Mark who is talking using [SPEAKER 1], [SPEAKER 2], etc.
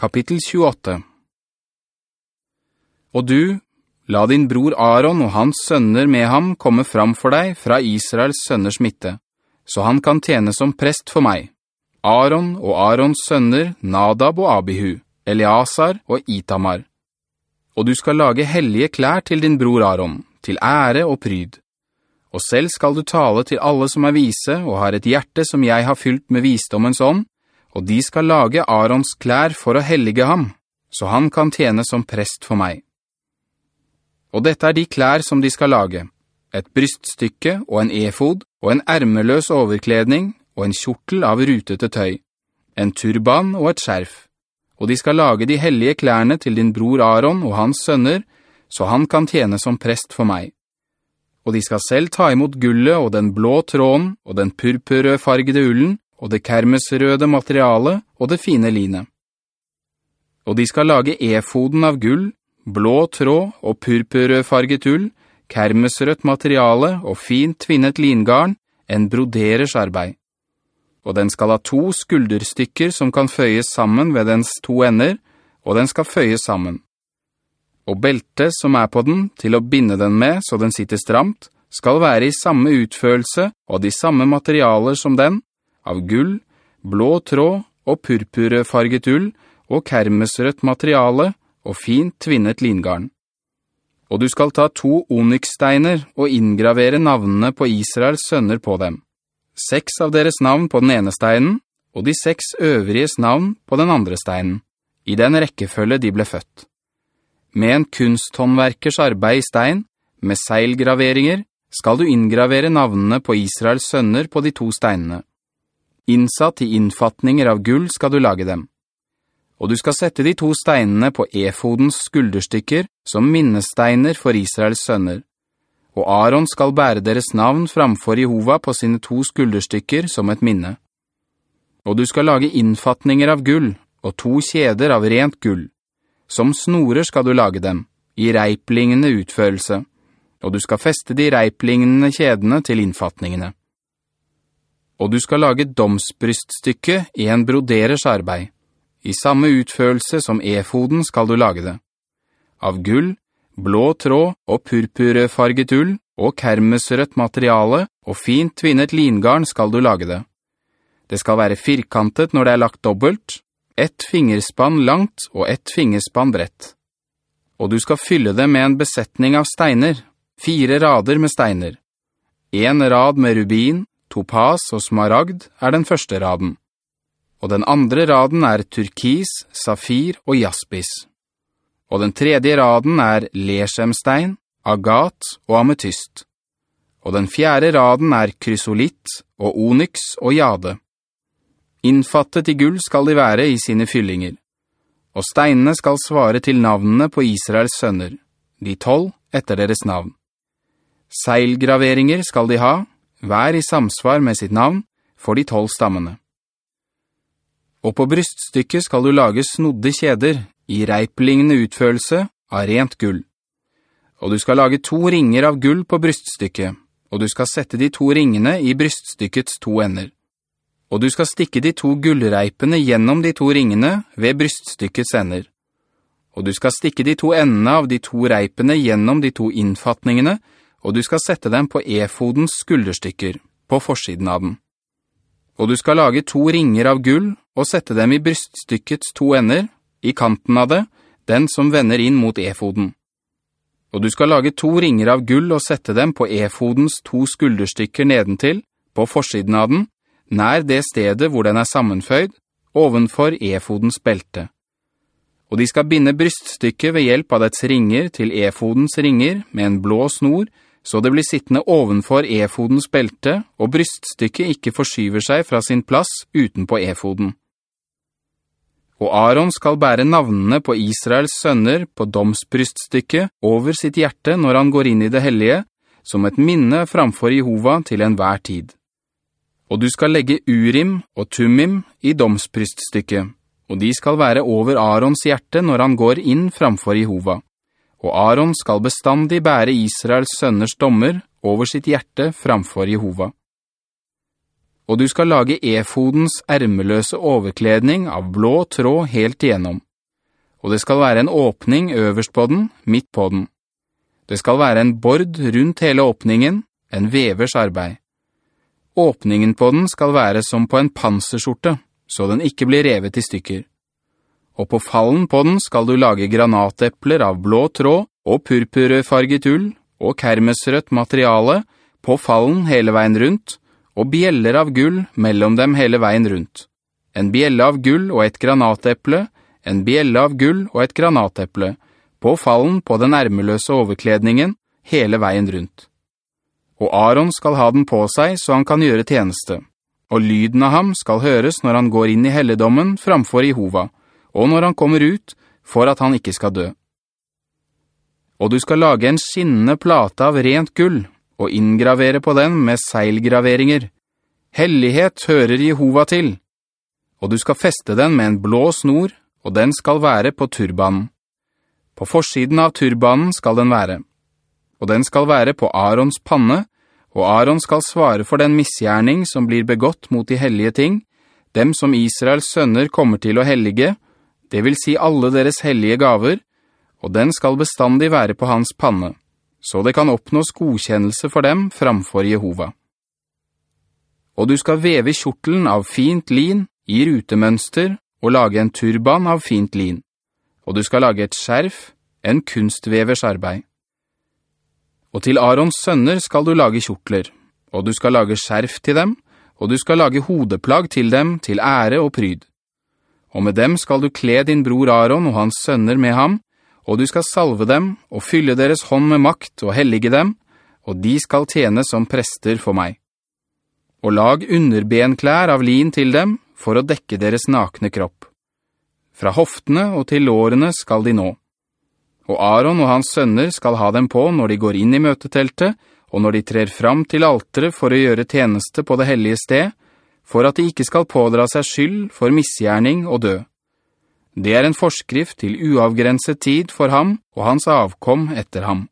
[SPEAKER 1] Kapittel 28 Og du, la din bror Aaron og hans sønner med ham komme fram for deg fra Israels sønners midte, så han kan tjene som prest for meg. Aaron og Aarons sønner Nadab og Abihu, Eleazar og Itamar. Og du skal lage hellige klær til din bror Aaron, til ære og pryd. Og selv skal du tale til alle som er vise og har et hjerte som jeg har fylt med visdommens ånd, og de skal lage Arons klær for å hellige ham, så han kan tjene som prest for meg. Og dette er de klær som de skal lage, et bryststykke og en efod, og en ærmeløs overkledning, og en kjortel av rutete tøy, en turban og et skjerf. Og de skal lage de hellige klærne til din bror Aaron og hans sønner, så han kan tjene som prest for meg. Og de skal selv ta imot gullet og den blå tråden og den purpurrødfargede ullen, og det kermesrøde materialet og det fine line. Og de skal lage e-foden av gull, blå tråd og purpurfarget ull, kermesrødt materiale og fint tvinnet lingarn, en broderers arbeid. Og den skal ha to skulderstykker som kan føyes sammen ved dens to ender, og den skal føyes sammen. Og beltet som er på den, til å binde den med så den sitter stramt, skal være i samme utførelse og de samme materialer som den, av gull, blå tråd og purpurefarget ull og kermesrødt materiale og fint tvinnet lingarn. Og du skal ta to onykssteiner og inngravere navnene på Israels sønner på dem. Seks av deres navn på den ene steinen, og de seks øvriges navn på den andre steinen, i den rekkefølge de ble født. Med en kunsthåndverkers arbeid i stein, med seilgraveringer, skal du inngravere navnene på Israels sønner på de to steinene. Innsatt i innfatninger av gull skal du lage dem. Og du skal sette de to steinene på efodens skulderstykker som minnesteiner for Israels sønner. Og Aaron skal bære deres navn framfor Jehova på sine to skulderstykker som et minne. Og du skal lage innfatninger av gull, og to kjeder av rent gull. Som snorer skal du lage dem, i reiplingende utførelse, og du skal feste de reiplingende kjedene til innfatningene og du skal lage domsbryststykke i en broderers arbeid. I samme utførelse som e-foden skal du lage det. Av gull, blå tråd og purpurfarget ull og kermesrødt materiale og fint tvinnet lingarn skal du lage det. Det skal være firkantet når det er lagt dobbelt, ett fingerspann langt og ett fingerspann brett. Og du skal fylle det med en besetning av steiner, fire rader med steiner. En rad med rubin, Topas og smaragd er den første raden. Og den andre raden er turkis, safir og jaspis. Og den tredje raden er lesjemstein, agat og ametyst. Og den fjerde raden er krysolitt og onyx og jade. Innfattet i gull skal de være i sine fyllinger. Og steinene skal svare til navnene på Israels sønner, de tolv etter deres navn. Seilgraveringer skal de ha, hver i samsvar med sitt navn, for de tolv stammene. Og på bryststykket skal du lage snodde kjeder i reiplignende utførelse av rent gull. Og du skal lage to ringer av gull på bryststykket, og du skal sette de to ringene i bryststykkets to ender. Og du skal stikke de to gullreipene gjennom de to ringene ved bryststykkets ender. Og du skal stikke de to endene av de to reipene gjennom de to innfatningene, og du skal sette dem på efodens skulderstykker, på forsiden av den. Og du skal lage to ringer av gull, og sette dem i bryststykkets to ender, i kanten av det, den som vender inn mot efoden. Og du skal lage to ringer av gull og sette dem på efodens to skulderstykker nedentil, på forsiden av den, nær det stedet hvor den er sammenføyd, ovenfor efodens belte og de skal binde bryststykket ved hjelp av dets ringer til efodens ringer med en blå snor, så det blir sittende ovenfor efodens belte, og bryststykket ikke forskyver seg fra sin plass utenpå efoden. Og Aaron skal bære navnene på Israels sønner på domsbryststykket over sitt hjerte når han går inn i det hellige, som et minne framfor Jehova til enhver tid. Og du skal legge Urim og Tumim i domsbryststykket, og de skal være over Aarons hjerte når han går inn framfor Jehova og Aaron skal bestandig bære Israels sønners dommer over sitt hjerte framfor Jehova. Og du skal lage efodens ærmeløse overkledning av blå tråd helt igjennom, og det skal være en åpning øverst på den, midt på den. Det skal være en bord rundt hele åpningen, en vevers arbeid. Åpningen på den skal være som på en panserskjorte, så den ikke blir revet i stykker. Og på fallen på den skal du lage granatepler av blå tråd og purpurfarget ull og kermesrødt materiale på fallen hele veien rundt, og bjeller av gull mellom dem hele veien rundt. En bjelle av gull og et granateple, en bjelle av gull og et granateple, på fallen på den ærmeløse overkledningen hele veien rundt. Og Aaron skal ha den på seg så han kan gjøre tjeneste, og lyden av ham skal høres når han går inn i helledommen framfor Jehova, og når han kommer ut, for at han ikke skal dø. Og du skal lage en skinnende plate av rent gull, og inngravere på den med seilgraveringer. Hellighet hører Jehova til. Og du skal feste den med en blå snor, og den skal være på turbanen. På forsiden av turbanen skal den være. Og den skal være på Arons panne, og Aron skal svare for den misgjerning som blir begått mot de hellige ting, dem som Israels sønner kommer til å hellige, det vil si alle deres hellige gaver, og den skal bestandig være på hans panne så det kan oppnås godkjennelse for dem framfor Jehova. Og du skal veve kjortelen av fint lin i rutemønster og lage en turban av fint lin. Og du skal lage et skjerf, en kunstvevers arbeid. Og til Arons sønner skal du lage kjortler, og du skal lage skjerf til dem, og du skal lage hodeplagg til dem til ære og pryd. Og med dem skal du kle din bror Aaron og hans sønner med ham, og du skal salve dem og fylle deres hånd med makt og hellige dem, og de skal tjene som prester for meg. Og lag underbenklær av lin til dem for å dekke deres nakne kropp. Fra hoftene og til lårene skal de nå. Og Aaron og hans sønner skal ha dem på når de går inn i møteteltet, og når de trer fram til altere for å gjøre tjeneste på det hellige sted, for at de ikke skal pådra seg skyld for misgjerning og dø. Det er en forskrift til uavgrenset tid for ham og hans avkom etter ham.